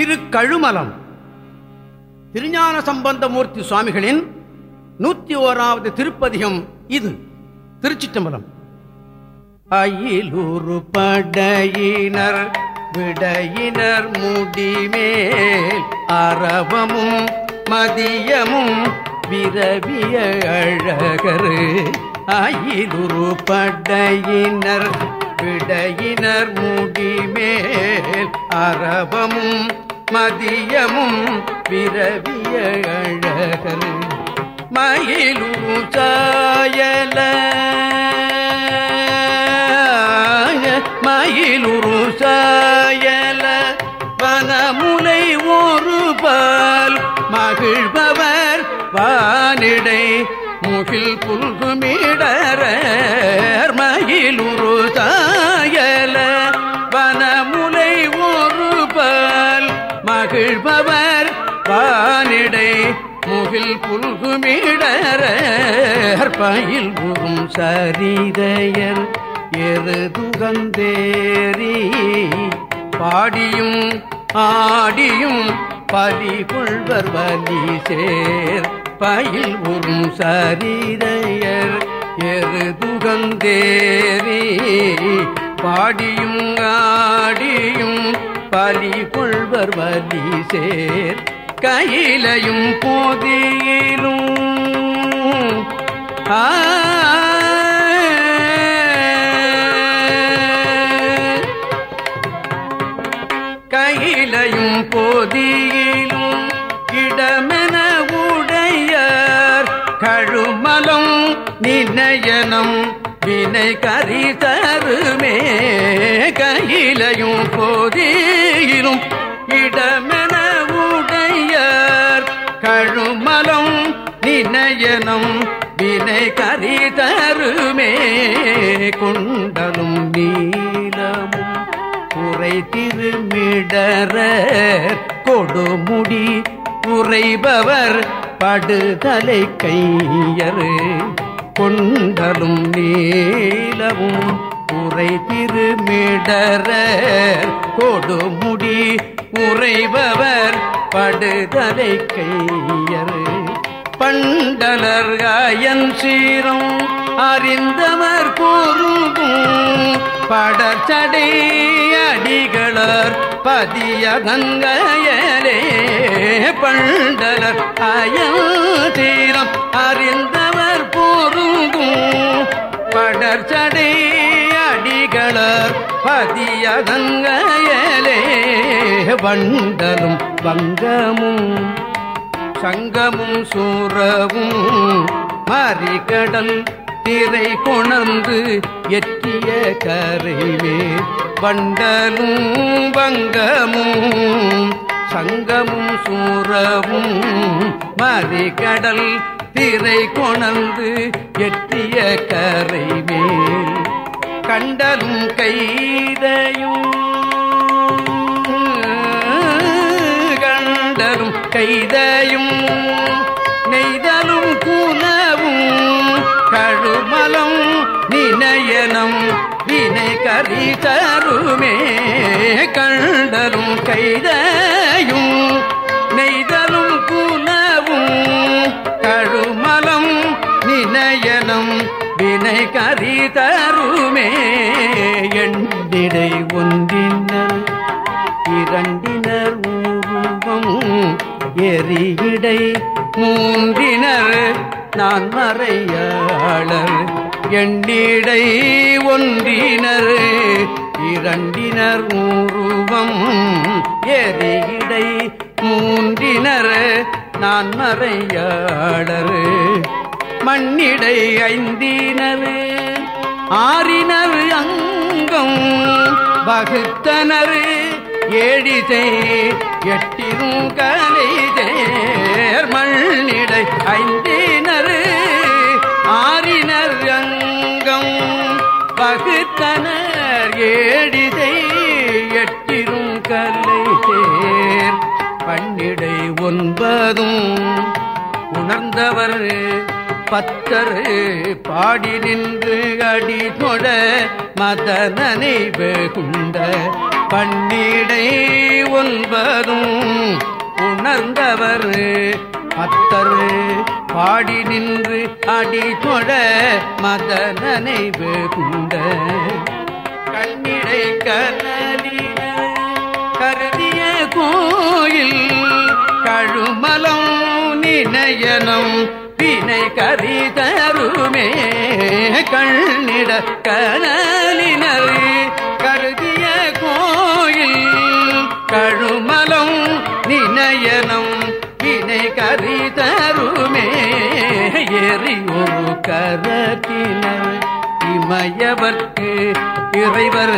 திரு கழுமலம். திருஞான சம்பந்தமூர்த்தி சுவாமிகளின் நூத்தி ஓராவது திருப்பதிகம் இது. திருச்சிற்றம்பலம். அயிலூரு படையினர் விடையினர் முடிமேல் அரவமும் மதியமும் விரவிய அழகரு. அயிலுரு படையினர் விடையினர் முடிமேல் அரவமும் மதியமும் பிறவிய அழகரு மயிலு சாயல மயிலுரு சாயல வனமுலை ஒரு பால் மகிழ்பவர் வானிடை முகில் புல்குமிடர மயிலுரு முகில் புல்குமிடர பயில் உறும் சரிதையர் எருதுகந்தேரி பாடியும் ஆடியும் பலி கொள்வர் வலி சேர் பயில் உறும் சரிதையர் எருதுகந்தேரி பாடியும் ஆடியும் பலி கொள்வர் வலி சேர் கையிலையும் போதியிலும். கையிலையும் போதியிலும் இடமென உடையார். கழுமலம் நினையனம் வினை கறி தருமே. கையிலையும் போதியிலும் இடமே வாழுமலம் நினையனம் வினை கரி தருமே குண்டலும் நீலமும் உரை திருமிடற கொடுமுடி உரைபவர் படுதலை கையறு. கொண்டலும் நீலவும் உரை திருமிடற. கொடுமுடி உரைபவர் படுதலை கையரு பண்டலர் காயன் சீரம் அறிந்தவர் கூறுகும் படச்சடை அடிகளர் பதிய பதியகங்கையலே பண்டலர் அயன் சீரம் அறிந்தவர் கூறுகும் படச்சடை அடிகளர் பதியகங்கையலே வண்டலும் வங்கமும் சங்கமும் சூரவும் மறிகடல் திரை கொணர்ந்து எற்றிய கரைவே வண்டலும் வங்கமும் சங்கமும் சூரவும் மறிகடல் திரை கொணர்ந்து எற்றிய கரைவேல் கண்டலும் கைதையும். கண்டலும் கைதையும். நெய்தலும் கூலவும் கழுமலம் நினையனம். வினை கறி தருமே கண்டலும் கைதையும். இடை ஒன்றினர் இரண்டினர் ஊருவம் எரியிடை மூன்றினர் நான் மறையாளர். எண்ணிடை ஒன்றினர் இரண்டினர் ஊருவம் எரியிடை மூன்றினர் நான் மறையாளர். மண்ணிடை ஐந்தினர் ஆறினர் அங்கம் வகுத்தனர். ஏழிதை எட்டிரும் கலைதேர் மண்ணிடை ஐந்தினர். ஆறினர் அங்கம் வகுத்தனர். ஏழிதை எட்டிரும் கலைதேர் பன்னிடை ஒன்பதும் உணர்ந்தவர். பத்தரு பாடி நின்று அடி தொட மதனனை வெகுண்ட பன்னிடை ஒன்பதும் உணர்ந்தவர். பத்தர் பாடி நின்று அடி தொட மதனனை வெகுண்ட கண்ணிடை கனலின கருதிய கோயில் கழுமலம் நினையனம் வினை கரி தருமே கண்ணிட கனலினர் கருதிய கோயில் கழுமலம் நினையனம் வினை கரி தருமே எரி ஒரு கரத்தினர் இமயவர்க்கு இறைவர்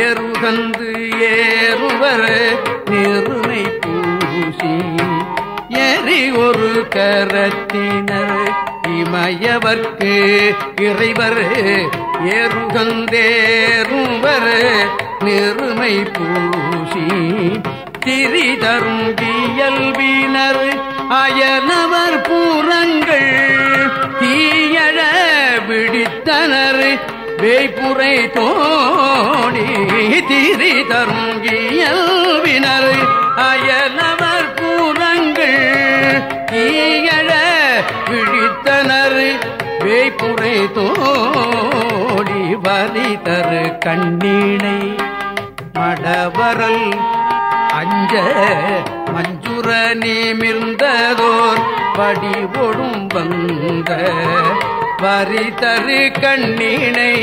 ஏறுகந்து ஏறுவர் நெருமை பூசி எரி ஒரு கரத்தினர் இமயவர்க்கு இறைவர் ஏறுகந்தேறுவர் நெருமை பூசி திரிதரும் இயல்பினர் அயனவர் பூரங்கள் தீயழ பிடித்தனர் வேய்புரை தோணி திரி தரும் இயல்பினர் வலி தரு கண்ணீனை மடவரல் அஞ்ச மஞ்சுர நீமிர்ந்ததோர் படி ஒடும் வந்த வரி தரு கண்ணீனை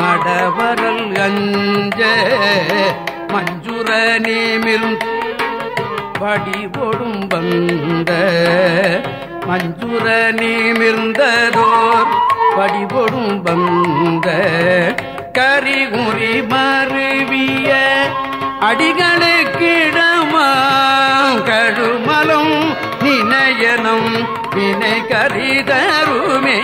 மடவரல் அஞ்ச மஞ்சுர நீமிர்ந்த படி ஒடும் வந்த மஞ்சுர நீமிர்ந்ததோர் படிபொடும் ஒடும் வந்த கரிகுறி மருவிய அடிகளுக்கிடமா கழுமலம் நினையனும் வினை கரிதருமே.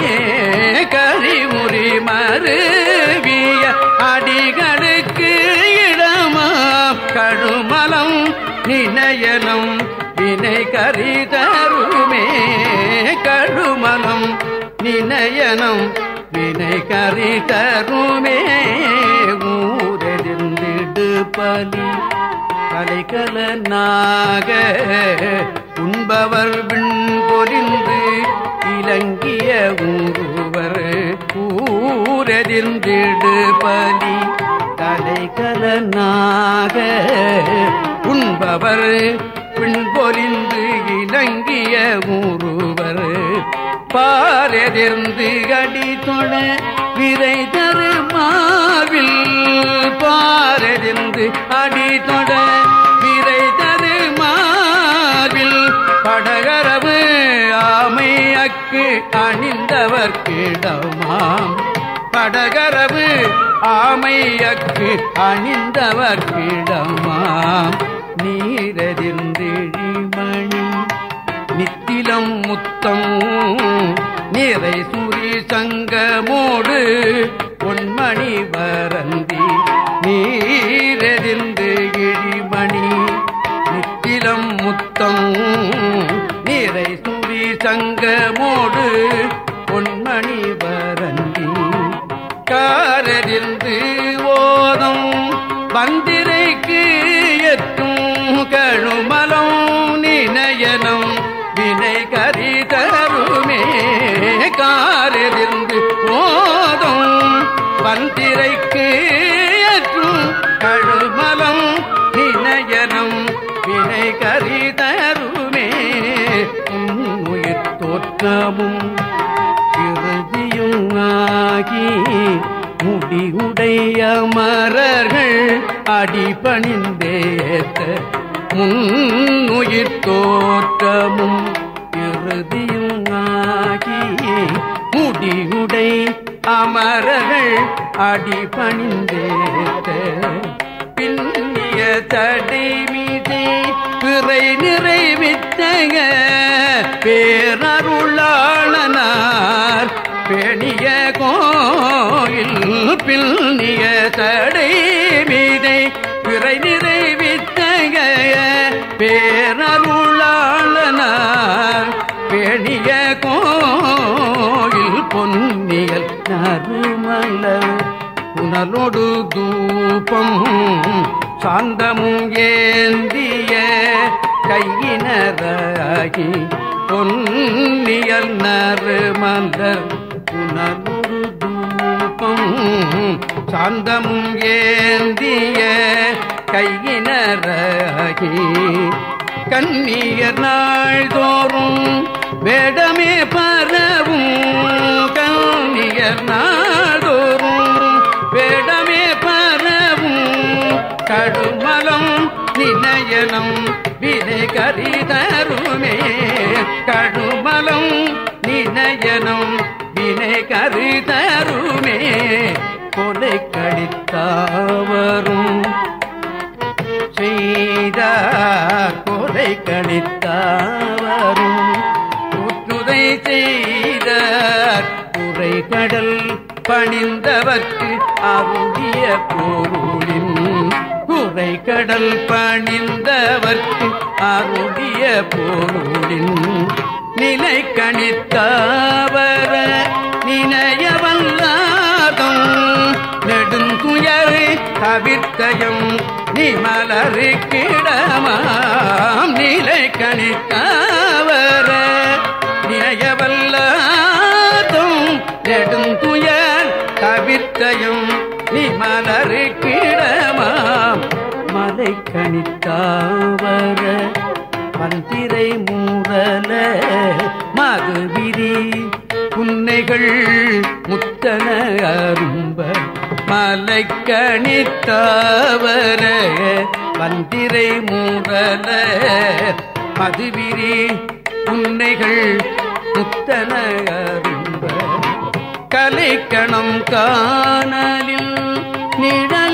கரிமுறி மருவிய அடிகளுக்கு இடமாம் கழுமலம் நினையனும் வினை கரிதருமே. கடுமலம் நினையனம் வினை கறி தருமே ஊரெறிந்திடு பலி. கலைகல நாக உண்பவர் விண் பொறிந்து இலங்கிய ஊருவர் ஊரெறிந்திடு பலி. கலைகல நாக உண்பவர் பின்பொறிந்து இலங்கிய ஊருவர் பாரெதிர்ந்து அடி தொழ விரை தருமாவில் பாரெதிர்ந்து அடி தொட விரை தருமாவில் படகரவு ஆமை அக்கு அணிந்தவர்க்கிடமாம் படகரவு ஆமை ஆமையக்கு அணிந்தவர்க்கிடமாம் நீ முத்தம் நிறை சுரி சங்கமோடு பொன்மணி வரந்தி நீரெதிர்ந்து இழிமணி. நித்திலம் முத்தம் நிறை சுரி சங்கமோடு பொன்மணி வரந்தி. காரதிர்ந்து ஓதம் வந்திரு கழுமலம் வினயனம் வினை கரிதருமே உயிர் தோற்றமும் இறுதியும் ஆகி முடிவுடைய மரர்கள் அடிபணிந்தேத்த முன்னுயிர் தோற்றமும் இறுதியும் ஆகி முடிவுடை அமரர்கள் அடி அடிபணிந்தேத்த பின்னிய தடை மீதே பிறை நிறைவித்தக பேரருளாளனார் பெணிய கோயில் பின்னிய தடை மீதை பிறை நிறைவித்தக பேரருளாளனார் பெணிய புனலொடு தூபம் சாந்தமும் ஏந்திய கையினராகி பொன்னியல் நறுமலர் புனலொடு தூபம் சாந்தமும் ஏந்திய கையினராகி கண்ணியர் நாள்தோறும் வேடமே பரவும் கடுமலம் நிலையனம் வினை கரிதருமே. கடுமலம் நிலையனம் வினை கரிதருமே. கொலை கழித்தாவரும் செய்த கொலை கழித்தாவரும் கூற்றுதை செய்த குறை கடல் பணிந்தவர்க்கு அருகிய பொருளின் குறை கடல் பணிந்தவர்க்கு அருளிய பொருளின் நிலை கணித்தாவர நினையவல்லாதம் நெடுந்துயர் தவிர்த்தயம் நிமலரு கிடமாம் நிலை கணித்தாவர நினையவல்லாதும் நெடுந்துயர் தவிர்த்தயம் நிமலரு கிடமா மாலை கணித்தாவர மந்திரை மூரல மதுவிரி புன்னைகள் முத்தன அரும்ப மலை கணித்தாவர மந்திரை மூரல மதுவிரி புன்னைகள் முத்தன அரும்ப. கலைக்கணம் காணலில் நிழல்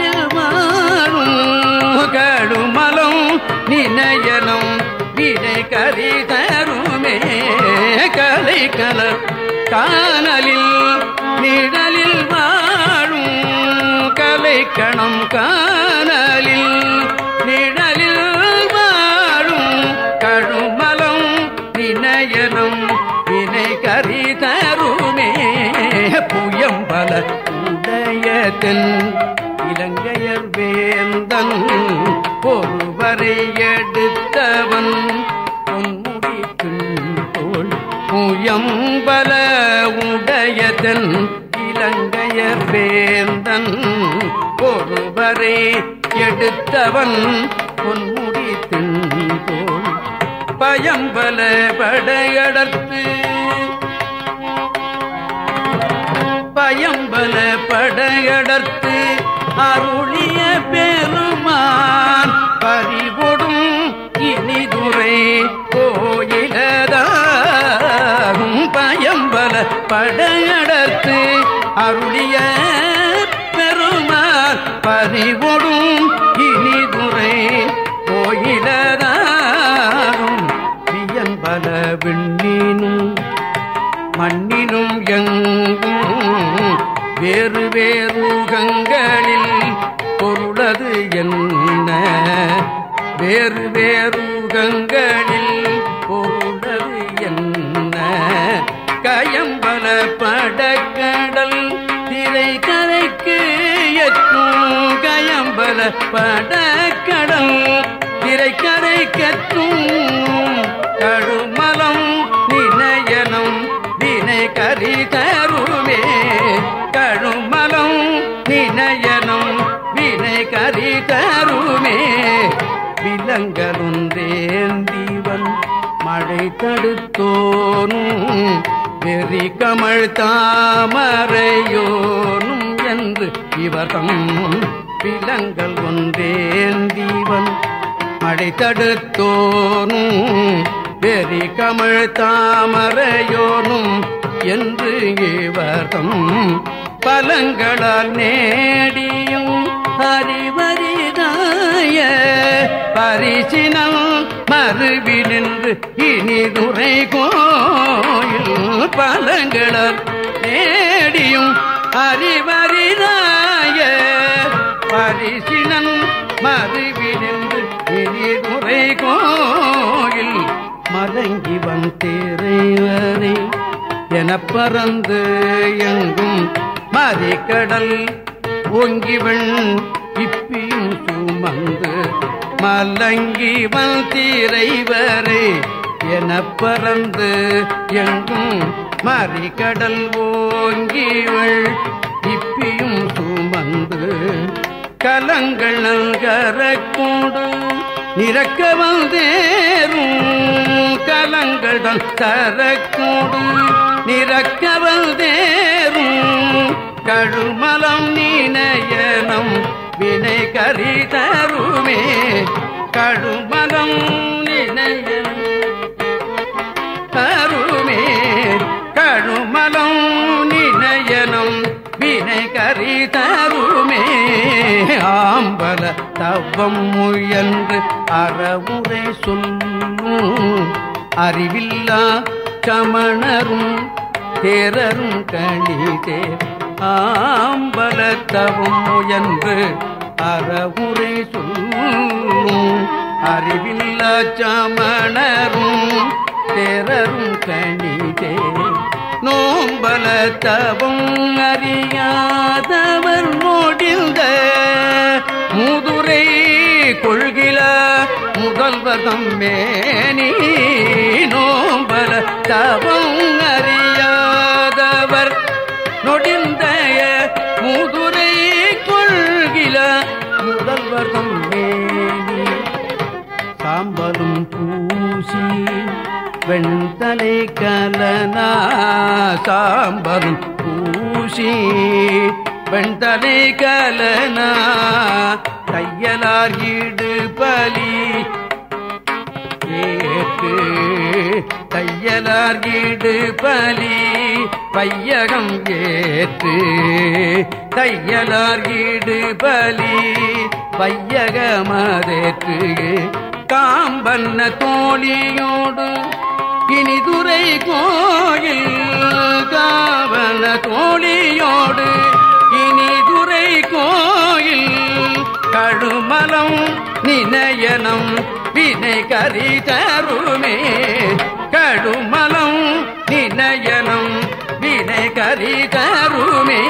நினையனம் வினை கதி தருமே கலை கல காணலில் நிழலில் வாழும் கலை கணம் காணலில் நிழலில் வாழும் கடுமலம் நினையனம் வினை கதி தருமே புயம்பல உடையதன் இலங்கை வேந்தன் ஒருவரே எடுத்தவன் பொன்முடி தோல் பயம்பல படையடர்த்து. பயம்பல படையடர்த்து அருளிய பெருமான் பறிவொடும் வேறு வேறுகங்களில் பொருளது என்ன? வேறு வேறுகங்களில் பொருளது என்ன? கயம்பல படக்கடல் திரை கரைக்கு எத்தும் கயம்பல படக்கடல் திரை கரைக்கற்றும் கடுமலம் தடுத்தோனும் வெறி கமழ் தாமரையோனும் என்று இவர்தம் பிலங்கள் ஒன்றேந்தீவன் மழை தடுத்தோனும் வெறி கமழ் தாமரையோனும் என்று இவர்தம் பலங்களால் நேடியும் அறிவறிதான் மறைய பரிசினம் மறுவி நின்று இனிதுரை கோயில் பலங்களால் நேடியும் அறிவறிதாய பரிசினம் மறுவி நின்று இனிதுரை கோயில் மலங்கி வந்தேறைவரை என பறந்து எங்கும் மதிக்கடல் ஓங்கிவன் இப்பியும் சுமந்து மலங்கி வந்தீரைவரே என பறந்து எங்கும் மறிகடல் ஓங்கிவள் இப்பியும் சுமந்து கலங்கள் நல்கரக்கூடு நிறக்க வந்தேரும் கலங்கள் தரக்கூடு நிறக்க வந்தேரும் கழுமலம் நீனயனம் வினை கறி தருமே கடுமகம் நினையனம் தருமே. கழுமலம் நினையனம் வினை கரி தருமே ஆம்பல தவம் முயன்று அறவுரை சொல்லும் அறிவில்லா சமணரும் தேரரும் கணிதே. ஆம்பல தவம் முயன்று அறவுரை சொல்லும் அறிவில்ல சமணரும் தேரரும் கணிதே. நோம்பல தவம் அறியாதவர் நோடிந்த முதுரை கொள்கில முதல்வதம் மேனி நோம்பல தவம் அறி வெண்தலை கலனா சாம்பரும் பூசி. வெண்தலை கலனா தையலார் ஈடு பலி. ஏற்று தையலார் ஈடு பலி. பையகம் ஏற்று தையலார் ஈடு பலி. பையகமதேற்று காம்பன்ன தோழியோடு இனிதுரை கோயில் காவல தோழியோடு இனிதுரை கோயில் கழுமலம் நினையனம் வினை கறி தருமே கழுமலம் நினையனம் வினை கறி தருமே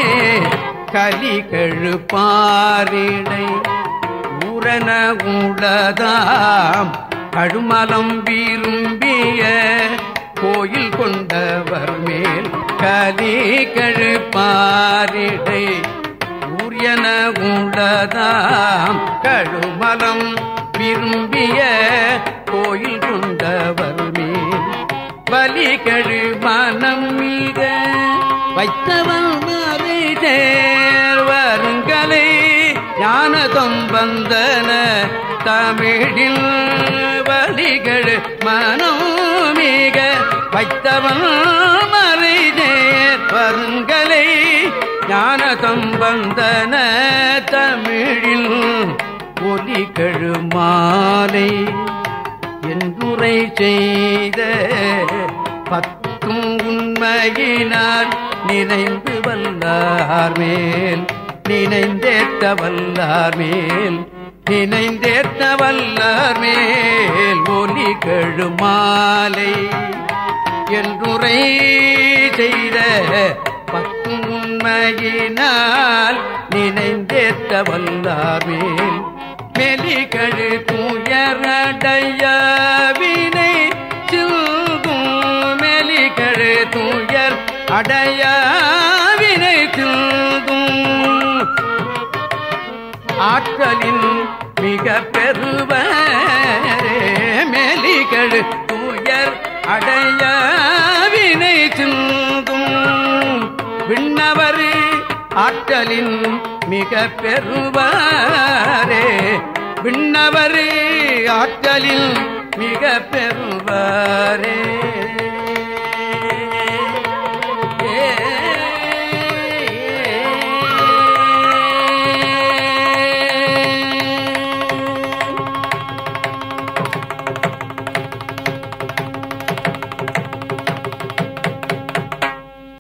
கலி கழுப்பாரிடை உரண உளதாம் கழுமலம் விரும்பிய கோயில் கொண்டவர் மேல் கலி கழுப்பாரிடை. ஊரியன உளதாம் கழுமலம் விரும்பிய கோயில் கொண்டவர் மேல் பலி கழு மனம் மிக வைத்தவன் மறை தேர் வருங்கலை. ஞானதம் வந்தன தமிழில் வலிகள் மனோமிக மிக வைத்தவன் மறை தேர் வருங்கலை ஞானதம் தமிழில் ஒலிகழு மாலை என்றுரை செய்த பத்தும் உண்மையினால் நினைந்து வல்லார் மேல் நினைந்தேற்ற வல்லார் மேல். நினைந்தேத்த வல்லார் மேல் ஒலி கழுமாலை. என்றுரை செய்த பத்தும் நினைந்தேத்த வல்லார் மேல் மெலிகழு துயரடைய வினை சில்கும் மெலிகழு துயர் அடைய ஆற்றலின் மிக பெருவரே மெலிகழு துயர் அடைய வினை சிந்தும். விண்ணவர் ஆற்றலின் மிக பெருவரே விண்ணவர் ஆற்றலில் மிக பெருவரே